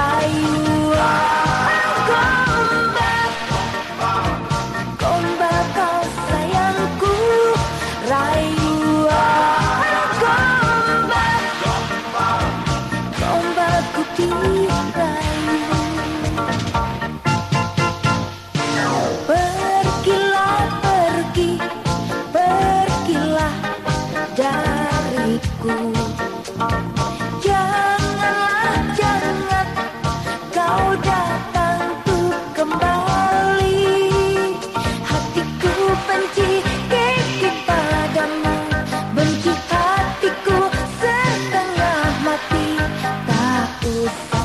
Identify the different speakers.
Speaker 1: sky you.